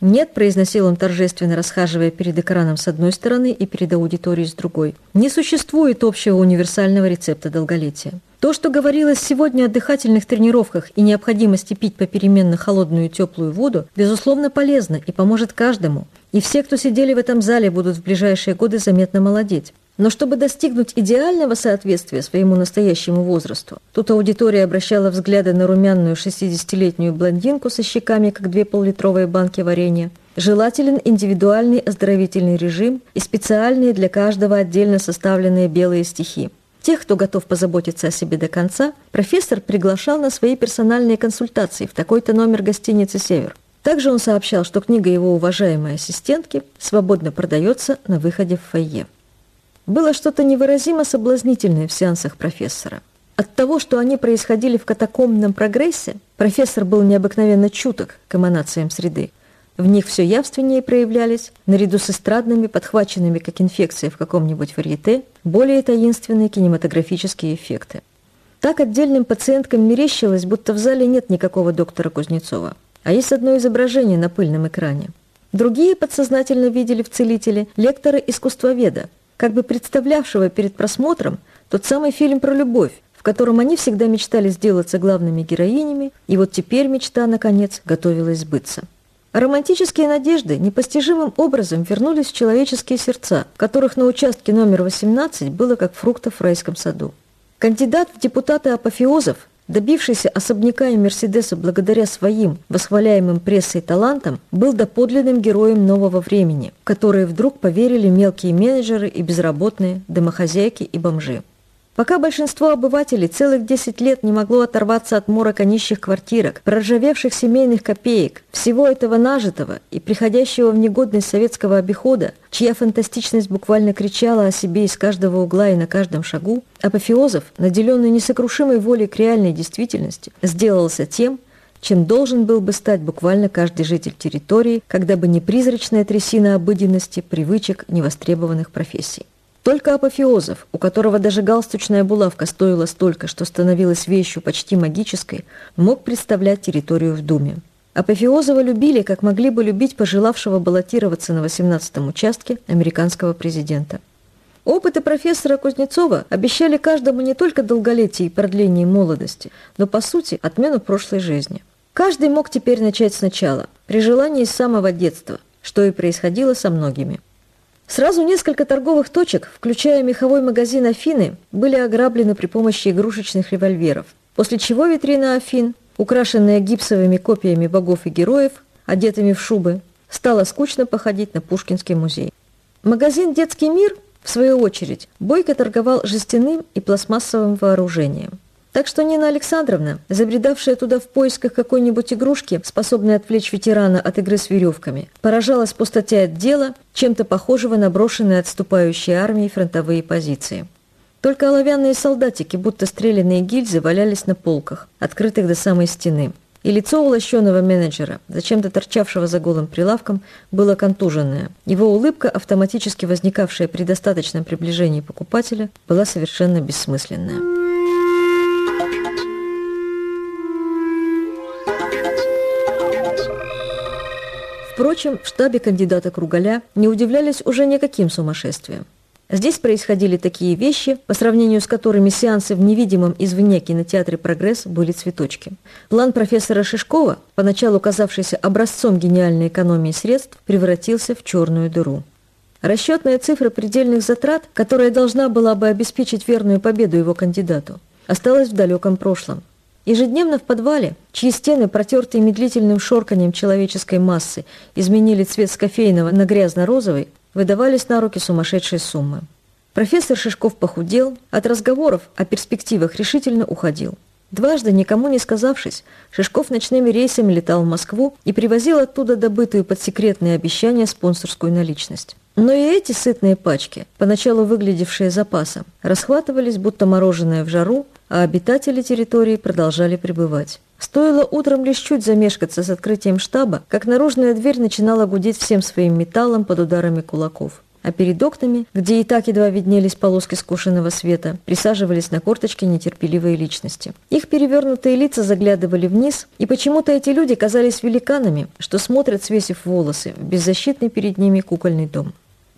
«Нет», – произносил он торжественно, расхаживая перед экраном с одной стороны и перед аудиторией с другой. «Не существует общего универсального рецепта долголетия. То, что говорилось сегодня о дыхательных тренировках и необходимости пить попеременно холодную и теплую воду, безусловно, полезно и поможет каждому. И все, кто сидели в этом зале, будут в ближайшие годы заметно молодеть. Но чтобы достигнуть идеального соответствия своему настоящему возрасту, тут аудитория обращала взгляды на румяную 60-летнюю блондинку со щеками, как две поллитровые банки варенья, желателен индивидуальный оздоровительный режим и специальные для каждого отдельно составленные белые стихи. Тех, кто готов позаботиться о себе до конца, профессор приглашал на свои персональные консультации в такой-то номер гостиницы «Север». Также он сообщал, что книга его уважаемой ассистентки свободно продается на выходе в фойе. Было что-то невыразимо соблазнительное в сеансах профессора. От того, что они происходили в катакомбном прогрессе, профессор был необыкновенно чуток к эманациям среды. В них все явственнее проявлялись, наряду с эстрадными, подхваченными как инфекция в каком-нибудь варьете, более таинственные кинематографические эффекты. Так отдельным пациенткам мерещилось, будто в зале нет никакого доктора Кузнецова, а есть одно изображение на пыльном экране. Другие подсознательно видели в целителе лектора искусствоведа, как бы представлявшего перед просмотром тот самый фильм про любовь, в котором они всегда мечтали сделаться главными героинями, и вот теперь мечта, наконец, готовилась сбыться. Романтические надежды непостижимым образом вернулись в человеческие сердца, которых на участке номер 18 было как фруктов в райском саду. Кандидат в депутаты апофеозов Добившийся особняка и Мерседеса благодаря своим восхваляемым прессой талантам, был доподлинным героем нового времени, в которые вдруг поверили мелкие менеджеры и безработные, домохозяйки и бомжи. Пока большинство обывателей целых 10 лет не могло оторваться от морока нищих квартирок, проржавевших семейных копеек, всего этого нажитого и приходящего в негодность советского обихода, чья фантастичность буквально кричала о себе из каждого угла и на каждом шагу, апофеозов, наделенный несокрушимой волей к реальной действительности, сделался тем, чем должен был бы стать буквально каждый житель территории, когда бы не призрачная трясина обыденности, привычек, невостребованных профессий. Только апофеозов, у которого даже галстучная булавка стоила столько, что становилась вещью почти магической, мог представлять территорию в Думе. Апофеозова любили, как могли бы любить пожелавшего баллотироваться на 18-м участке американского президента. Опыты профессора Кузнецова обещали каждому не только долголетие и продление молодости, но, по сути, отмену прошлой жизни. Каждый мог теперь начать сначала, при желании с самого детства, что и происходило со многими. Сразу несколько торговых точек, включая меховой магазин «Афины», были ограблены при помощи игрушечных револьверов, после чего витрина «Афин», украшенная гипсовыми копиями богов и героев, одетыми в шубы, стала скучно походить на Пушкинский музей. Магазин «Детский мир», в свою очередь, бойко торговал жестяным и пластмассовым вооружением. Так что Нина Александровна, забредавшая туда в поисках какой-нибудь игрушки, способной отвлечь ветерана от игры с веревками, поражалась пустоте отдела, чем-то похожего на брошенные отступающей армией фронтовые позиции. Только оловянные солдатики, будто стрелянные гильзы, валялись на полках, открытых до самой стены. И лицо у лощеного менеджера, зачем-то торчавшего за голым прилавком, было контуженное. Его улыбка, автоматически возникавшая при достаточном приближении покупателя, была совершенно бессмысленная. Впрочем, в штабе кандидата Кругаля не удивлялись уже никаким сумасшествием. Здесь происходили такие вещи, по сравнению с которыми сеансы в невидимом извне кинотеатре «Прогресс» были цветочки. План профессора Шишкова, поначалу казавшийся образцом гениальной экономии средств, превратился в черную дыру. Расчетная цифра предельных затрат, которая должна была бы обеспечить верную победу его кандидату, осталась в далеком прошлом. Ежедневно в подвале, чьи стены, протертые медлительным шорканием человеческой массы, изменили цвет с кофейного на грязно-розовый, выдавались на руки сумасшедшие суммы. Профессор Шишков похудел, от разговоров о перспективах решительно уходил. Дважды, никому не сказавшись, Шишков ночными рейсами летал в Москву и привозил оттуда добытую под секретные обещания спонсорскую наличность. Но и эти сытные пачки, поначалу выглядевшие запасом, расхватывались, будто мороженое в жару, а обитатели территории продолжали пребывать. Стоило утром лишь чуть замешкаться с открытием штаба, как наружная дверь начинала гудеть всем своим металлом под ударами кулаков. а перед окнами, где и так едва виднелись полоски скушенного света, присаживались на корточки нетерпеливые личности. Их перевернутые лица заглядывали вниз, и почему-то эти люди казались великанами, что смотрят, свесив волосы, в беззащитный перед ними кукольный дом.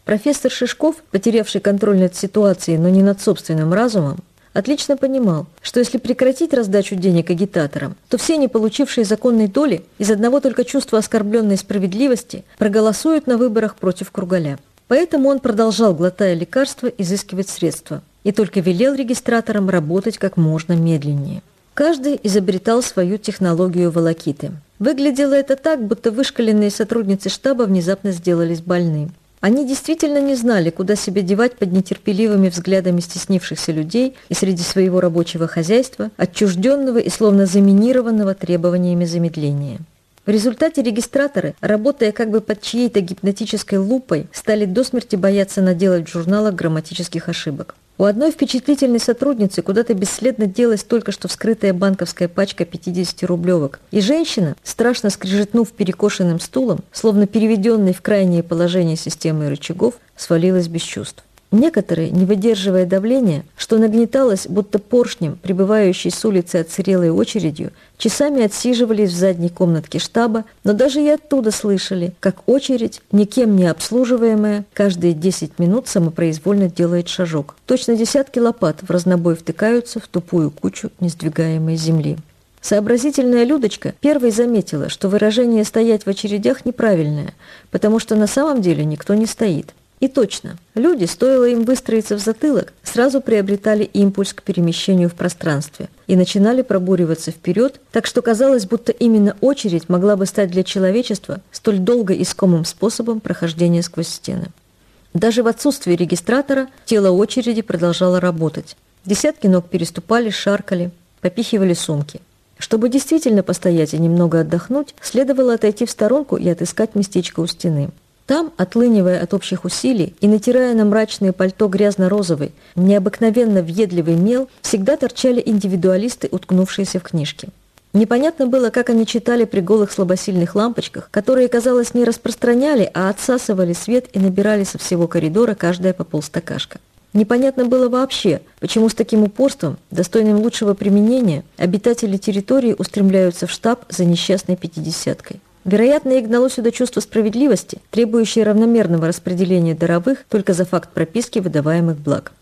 Профессор Шишков, потерявший контроль над ситуацией, но не над собственным разумом, отлично понимал, что если прекратить раздачу денег агитаторам, то все, не получившие законной доли, из одного только чувства оскорбленной справедливости, проголосуют на выборах против Кругаля. Поэтому он продолжал, глотая лекарства, изыскивать средства и только велел регистраторам работать как можно медленнее. Каждый изобретал свою технологию волокиты. Выглядело это так, будто вышкаленные сотрудницы штаба внезапно сделались больны. Они действительно не знали, куда себя девать под нетерпеливыми взглядами стеснившихся людей и среди своего рабочего хозяйства, отчужденного и словно заминированного требованиями замедления. В результате регистраторы, работая как бы под чьей-то гипнотической лупой, стали до смерти бояться наделать в журналах грамматических ошибок. У одной впечатлительной сотрудницы куда-то бесследно делась только что вскрытая банковская пачка 50-рублевок, и женщина, страшно скрежетнув перекошенным стулом, словно переведенной в крайнее положение системы рычагов, свалилась без чувств. Некоторые, не выдерживая давления, что нагнеталось, будто поршнем, прибывающий с улицы отсырелой очередью, часами отсиживались в задней комнатке штаба, но даже и оттуда слышали, как очередь, никем не обслуживаемая, каждые 10 минут самопроизвольно делает шажок. Точно десятки лопат в разнобой втыкаются в тупую кучу несдвигаемой земли. Сообразительная Людочка первой заметила, что выражение «стоять в очередях» неправильное, потому что на самом деле никто не стоит. И точно, люди, стоило им выстроиться в затылок, сразу приобретали импульс к перемещению в пространстве и начинали пробуриваться вперед, так что казалось, будто именно очередь могла бы стать для человечества столь долго искомым способом прохождения сквозь стены. Даже в отсутствии регистратора тело очереди продолжало работать. Десятки ног переступали, шаркали, попихивали сумки. Чтобы действительно постоять и немного отдохнуть, следовало отойти в сторонку и отыскать местечко у стены. Там, отлынивая от общих усилий и натирая на мрачное пальто грязно-розовый, необыкновенно въедливый мел, всегда торчали индивидуалисты, уткнувшиеся в книжки. Непонятно было, как они читали при голых слабосильных лампочках, которые, казалось, не распространяли, а отсасывали свет и набирали со всего коридора каждая по полстакашка. Непонятно было вообще, почему с таким упорством, достойным лучшего применения, обитатели территории устремляются в штаб за несчастной пятидесяткой. Вероятно, их гнало сюда чувство справедливости, требующее равномерного распределения даровых только за факт прописки выдаваемых благ.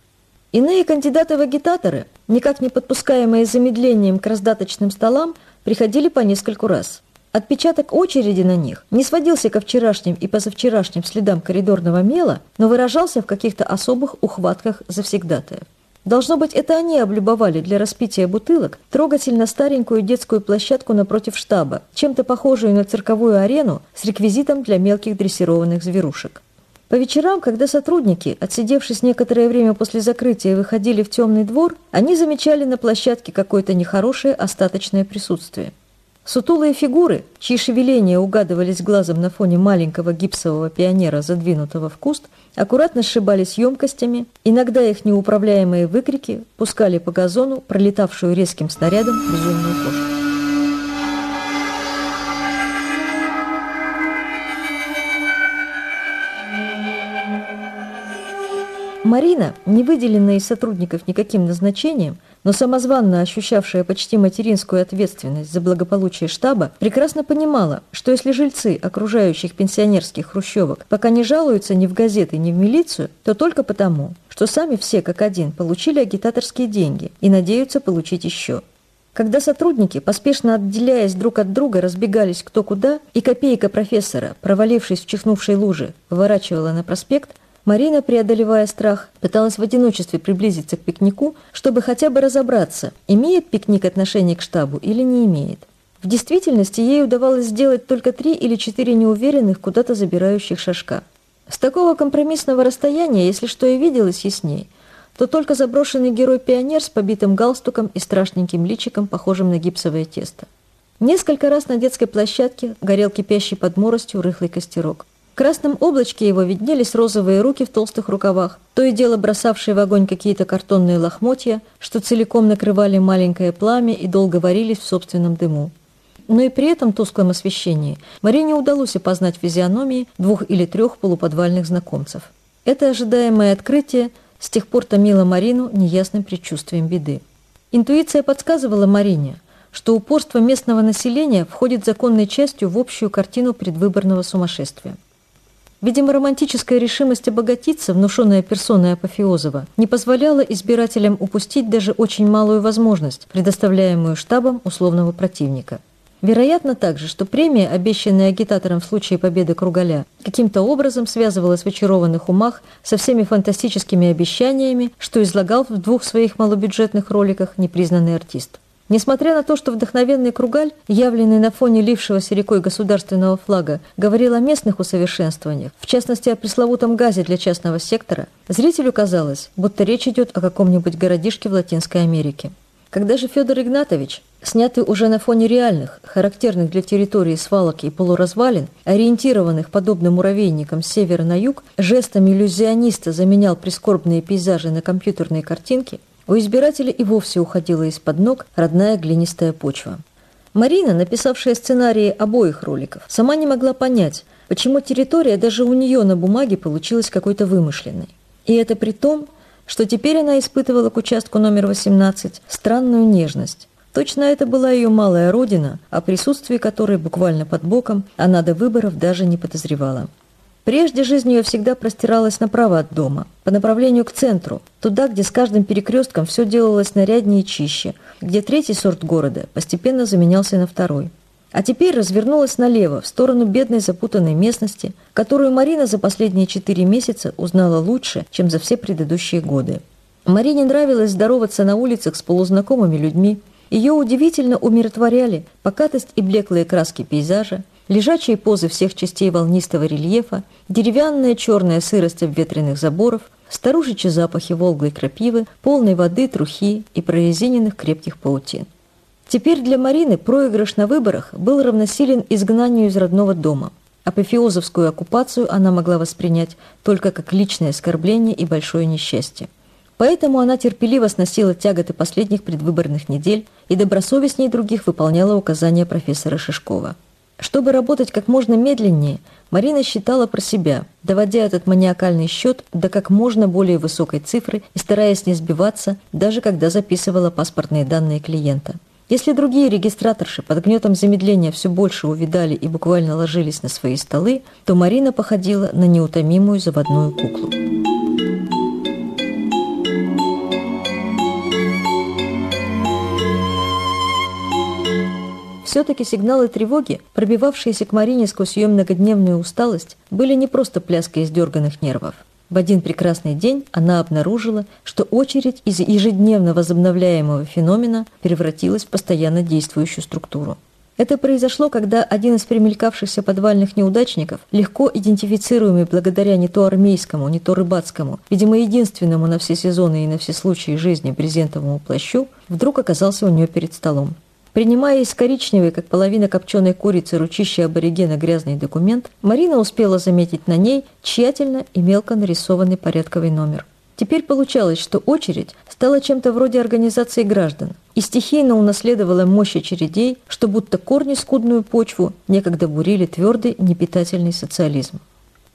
Иные кандидаты в агитаторы, никак не подпускаемые замедлением к раздаточным столам, приходили по нескольку раз. Отпечаток очереди на них не сводился ко вчерашним и позавчерашним следам коридорного мела, но выражался в каких-то особых ухватках завсегдатаев. Должно быть, это они облюбовали для распития бутылок трогательно старенькую детскую площадку напротив штаба, чем-то похожую на цирковую арену с реквизитом для мелких дрессированных зверушек. По вечерам, когда сотрудники, отсидевшись некоторое время после закрытия, выходили в темный двор, они замечали на площадке какое-то нехорошее остаточное присутствие. Сутулые фигуры, чьи шевеления угадывались глазом на фоне маленького гипсового пионера, задвинутого в куст, аккуратно сшибались емкостями, иногда их неуправляемые выкрики пускали по газону пролетавшую резким снарядом безумную кошку. Марина, не выделенная из сотрудников никаким назначением, но самозванно ощущавшая почти материнскую ответственность за благополучие штаба, прекрасно понимала, что если жильцы окружающих пенсионерских хрущевок пока не жалуются ни в газеты, ни в милицию, то только потому, что сами все как один получили агитаторские деньги и надеются получить еще. Когда сотрудники, поспешно отделяясь друг от друга, разбегались кто куда, и копейка профессора, провалившись в чихнувшей луже, поворачивала на проспект – Марина, преодолевая страх, пыталась в одиночестве приблизиться к пикнику, чтобы хотя бы разобраться, имеет пикник отношение к штабу или не имеет. В действительности ей удавалось сделать только три или четыре неуверенных, куда-то забирающих шажка. С такого компромиссного расстояния, если что и виделось ясней, то только заброшенный герой-пионер с побитым галстуком и страшненьким личиком, похожим на гипсовое тесто. Несколько раз на детской площадке горел кипящий под моростью рыхлый костерок. В красном облачке его виднелись розовые руки в толстых рукавах, то и дело бросавшие в огонь какие-то картонные лохмотья, что целиком накрывали маленькое пламя и долго варились в собственном дыму. Но и при этом тусклом освещении Марине удалось опознать физиономии двух или трех полуподвальных знакомцев. Это ожидаемое открытие с тех пор томило Марину неясным предчувствием беды. Интуиция подсказывала Марине, что упорство местного населения входит законной частью в общую картину предвыборного сумасшествия. Видимо, романтическая решимость обогатиться, внушенная персоной Апофеозова, не позволяла избирателям упустить даже очень малую возможность, предоставляемую штабом условного противника. Вероятно также, что премия, обещанная агитатором в случае победы Кругаля, каким-то образом связывалась в очарованных умах со всеми фантастическими обещаниями, что излагал в двух своих малобюджетных роликах непризнанный артист. Несмотря на то, что вдохновенный Кругаль, явленный на фоне лившегося рекой государственного флага, говорил о местных усовершенствованиях, в частности о пресловутом газе для частного сектора, зрителю казалось, будто речь идет о каком-нибудь городишке в Латинской Америке. Когда же Федор Игнатович, снятый уже на фоне реальных, характерных для территории свалок и полуразвалин, ориентированных подобно муравейникам с севера на юг, жестами иллюзиониста заменял прискорбные пейзажи на компьютерные картинки, у избирателя и вовсе уходила из-под ног родная глинистая почва. Марина, написавшая сценарии обоих роликов, сама не могла понять, почему территория даже у нее на бумаге получилась какой-то вымышленной. И это при том, что теперь она испытывала к участку номер 18 странную нежность. Точно это была ее малая родина, о присутствии которой буквально под боком она до выборов даже не подозревала. Прежде жизнь ее всегда простиралась направо от дома, по направлению к центру, туда, где с каждым перекрестком все делалось наряднее и чище, где третий сорт города постепенно заменялся на второй. А теперь развернулась налево, в сторону бедной запутанной местности, которую Марина за последние четыре месяца узнала лучше, чем за все предыдущие годы. Марине нравилось здороваться на улицах с полузнакомыми людьми. Ее удивительно умиротворяли покатость и блеклые краски пейзажа, лежачие позы всех частей волнистого рельефа, деревянная черная сырость обветренных заборов, старушечьи запахи волглой крапивы, полной воды, трухи и прорезиненных крепких паутин. Теперь для Марины проигрыш на выборах был равносилен изгнанию из родного дома. Апофеозовскую оккупацию она могла воспринять только как личное оскорбление и большое несчастье. Поэтому она терпеливо сносила тяготы последних предвыборных недель и добросовестнее других выполняла указания профессора Шишкова. Чтобы работать как можно медленнее, Марина считала про себя, доводя этот маниакальный счет до как можно более высокой цифры и стараясь не сбиваться, даже когда записывала паспортные данные клиента. Если другие регистраторши под гнетом замедления все больше увидали и буквально ложились на свои столы, то Марина походила на неутомимую заводную куклу. Все-таки сигналы тревоги, пробивавшиеся к Марине сквозь ее многодневную усталость, были не просто пляской издерганных нервов. В один прекрасный день она обнаружила, что очередь из ежедневно возобновляемого феномена превратилась в постоянно действующую структуру. Это произошло, когда один из примелькавшихся подвальных неудачников, легко идентифицируемый благодаря не то армейскому, не то рыбацкому, видимо, единственному на все сезоны и на все случаи жизни брезентовому плащу, вдруг оказался у нее перед столом. Принимая из коричневой, как половина копченой курицы, ручище аборигена грязный документ, Марина успела заметить на ней тщательно и мелко нарисованный порядковый номер. Теперь получалось, что очередь стала чем-то вроде организации граждан и стихийно унаследовала мощь очередей, что будто корни скудную почву некогда бурили твердый непитательный социализм.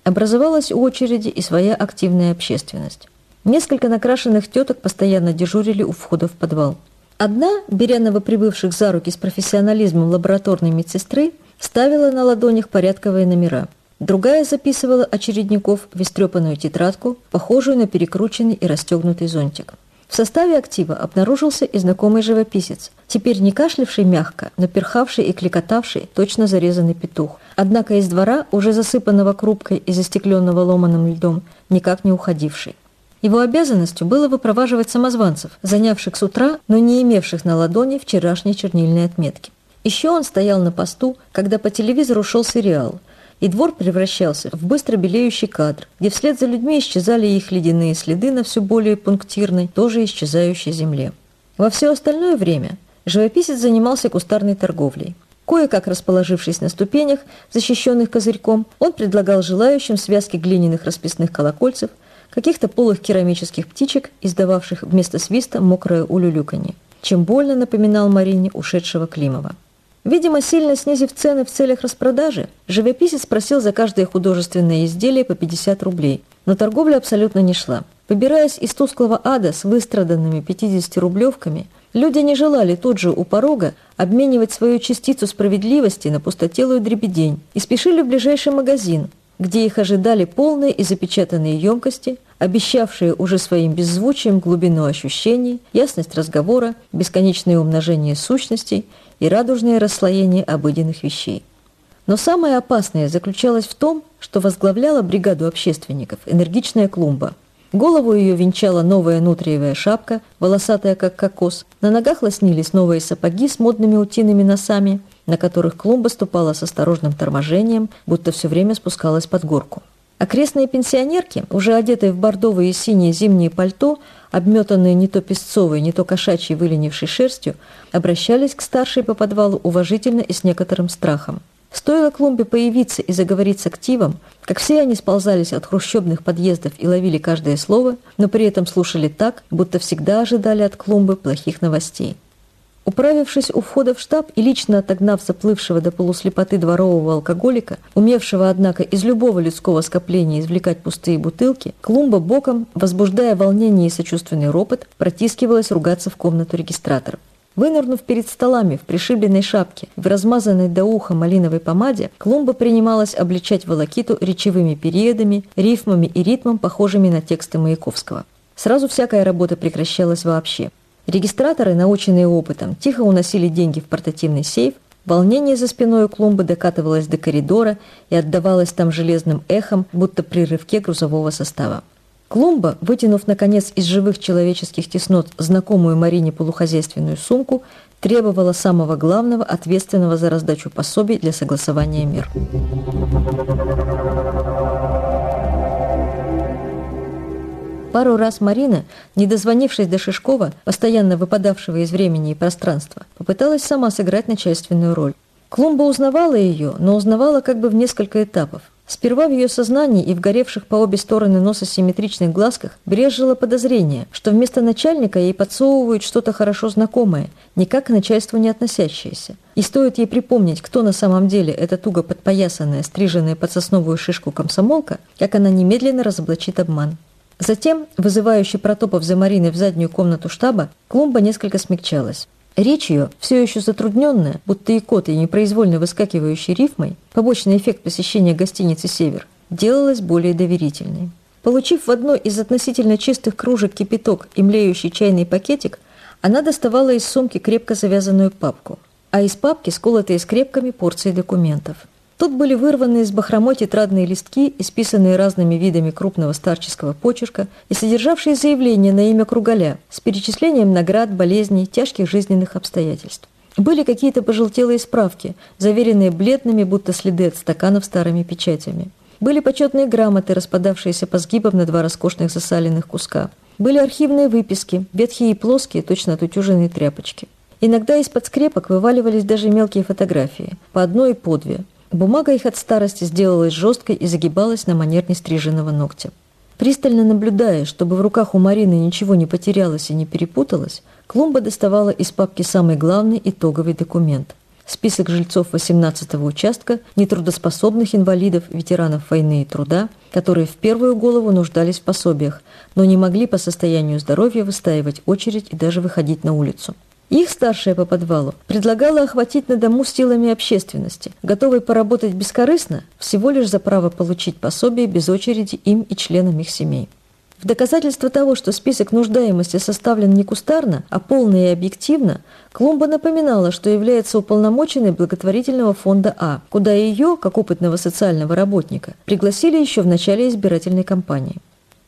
Образовалась у очереди и своя активная общественность. Несколько накрашенных теток постоянно дежурили у входа в подвал – Одна, беря новоприбывших за руки с профессионализмом лабораторной медсестры, ставила на ладонях порядковые номера. Другая записывала очередников в истрепанную тетрадку, похожую на перекрученный и расстегнутый зонтик. В составе актива обнаружился и знакомый живописец, теперь не кашлявший мягко, но перхавший и кликотавший, точно зарезанный петух. Однако из двора, уже засыпанного крупкой и застекленного ломаным льдом, никак не уходивший. Его обязанностью было выпроваживать самозванцев, занявших с утра, но не имевших на ладони вчерашней чернильной отметки. Еще он стоял на посту, когда по телевизору шел сериал, и двор превращался в быстро белеющий кадр, где вслед за людьми исчезали их ледяные следы на все более пунктирной, тоже исчезающей земле. Во все остальное время живописец занимался кустарной торговлей. Кое-как расположившись на ступенях, защищенных козырьком, он предлагал желающим связки глиняных расписных колокольцев, каких-то полых керамических птичек, издававших вместо свиста мокрое улюлюканье, чем больно напоминал Марине ушедшего Климова. Видимо, сильно снизив цены в целях распродажи, живописец просил за каждое художественное изделие по 50 рублей, но торговля абсолютно не шла. Выбираясь из тусклого ада с выстраданными 50-рублевками, люди не желали тут же у порога обменивать свою частицу справедливости на пустотелую дребедень и спешили в ближайший магазин, где их ожидали полные и запечатанные емкости, обещавшие уже своим беззвучием глубину ощущений, ясность разговора, бесконечное умножение сущностей и радужное расслоение обыденных вещей. Но самое опасное заключалось в том, что возглавляла бригаду общественников энергичная клумба. Голову ее венчала новая нутриевая шапка, волосатая как кокос, на ногах лоснились новые сапоги с модными утиными носами – на которых клумба ступала с осторожным торможением, будто все время спускалась под горку. Окрестные пенсионерки, уже одетые в бордовые и синие зимние пальто, обметанные не то песцовой, не то кошачьей выленившей шерстью, обращались к старшей по подвалу уважительно и с некоторым страхом. Стоило клумбе появиться и заговорить с активом, как все они сползались от хрущебных подъездов и ловили каждое слово, но при этом слушали так, будто всегда ожидали от клумбы плохих новостей. Управившись у входа в штаб и лично отогнав заплывшего до полуслепоты дворового алкоголика, умевшего, однако, из любого людского скопления извлекать пустые бутылки, Клумба боком, возбуждая волнение и сочувственный ропот, протискивалась ругаться в комнату регистраторов. Вынырнув перед столами в пришибленной шапке, в размазанной до уха малиновой помаде, Клумба принималась обличать волокиту речевыми периодами, рифмами и ритмом, похожими на тексты Маяковского. Сразу всякая работа прекращалась вообще – Регистраторы, наученные опытом, тихо уносили деньги в портативный сейф, волнение за спиной у клумбы докатывалось до коридора и отдавалось там железным эхом, будто при рывке грузового состава. Клумба, вытянув, наконец, из живых человеческих теснот знакомую Марине полухозяйственную сумку, требовала самого главного, ответственного за раздачу пособий для согласования мер. Пару раз Марина, не дозвонившись до Шишкова, постоянно выпадавшего из времени и пространства, попыталась сама сыграть начальственную роль. Клумба узнавала ее, но узнавала как бы в несколько этапов. Сперва в ее сознании и в горевших по обе стороны носа симметричных глазках брежило подозрение, что вместо начальника ей подсовывают что-то хорошо знакомое, никак к начальству не относящееся. И стоит ей припомнить, кто на самом деле эта туго подпоясанная, стриженная под сосновую шишку комсомолка, как она немедленно разоблачит обман. Затем, вызывающий протопав за Мариной в заднюю комнату штаба, клумба несколько смягчалась. Речь ее, все еще затрудненная, будто икотой, непроизвольно выскакивающей рифмой, побочный эффект посещения гостиницы «Север», делалась более доверительной. Получив в одной из относительно чистых кружек кипяток и млеющий чайный пакетик, она доставала из сумки крепко завязанную папку, а из папки сколотые скрепками порции документов. Тут были вырваны из бахромой тетрадные листки, исписанные разными видами крупного старческого почерка и содержавшие заявления на имя Кругаля с перечислением наград, болезней, тяжких жизненных обстоятельств. Были какие-то пожелтелые справки, заверенные бледными, будто следы от стаканов старыми печатями. Были почетные грамоты, распадавшиеся по сгибам на два роскошных засаленных куска. Были архивные выписки, ветхие и плоские, точно отутюженные тряпочки. Иногда из-под скрепок вываливались даже мелкие фотографии, по одной и по две – Бумага их от старости сделалась жесткой и загибалась на манер нестриженного ногтя. Пристально наблюдая, чтобы в руках у Марины ничего не потерялось и не перепуталось, Клумба доставала из папки самый главный итоговый документ – список жильцов 18-го участка, нетрудоспособных инвалидов, ветеранов войны и труда, которые в первую голову нуждались в пособиях, но не могли по состоянию здоровья выстаивать очередь и даже выходить на улицу. Их старшая по подвалу предлагала охватить на дому силами общественности, готовой поработать бескорыстно, всего лишь за право получить пособие без очереди им и членам их семей. В доказательство того, что список нуждаемости составлен не кустарно, а полно и объективно, Клумба напоминала, что является уполномоченной благотворительного фонда А, куда ее, как опытного социального работника, пригласили еще в начале избирательной кампании.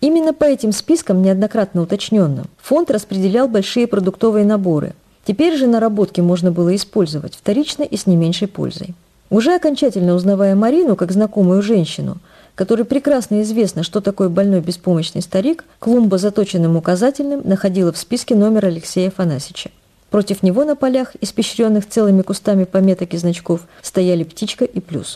Именно по этим спискам, неоднократно уточненным, фонд распределял большие продуктовые наборы – Теперь же наработки можно было использовать вторично и с не меньшей пользой. Уже окончательно узнавая Марину как знакомую женщину, которой прекрасно известно, что такое больной беспомощный старик, Клумба заточенным указательным находила в списке номер Алексея Фанасича. Против него на полях, испещренных целыми кустами пометок и значков, стояли птичка и плюс.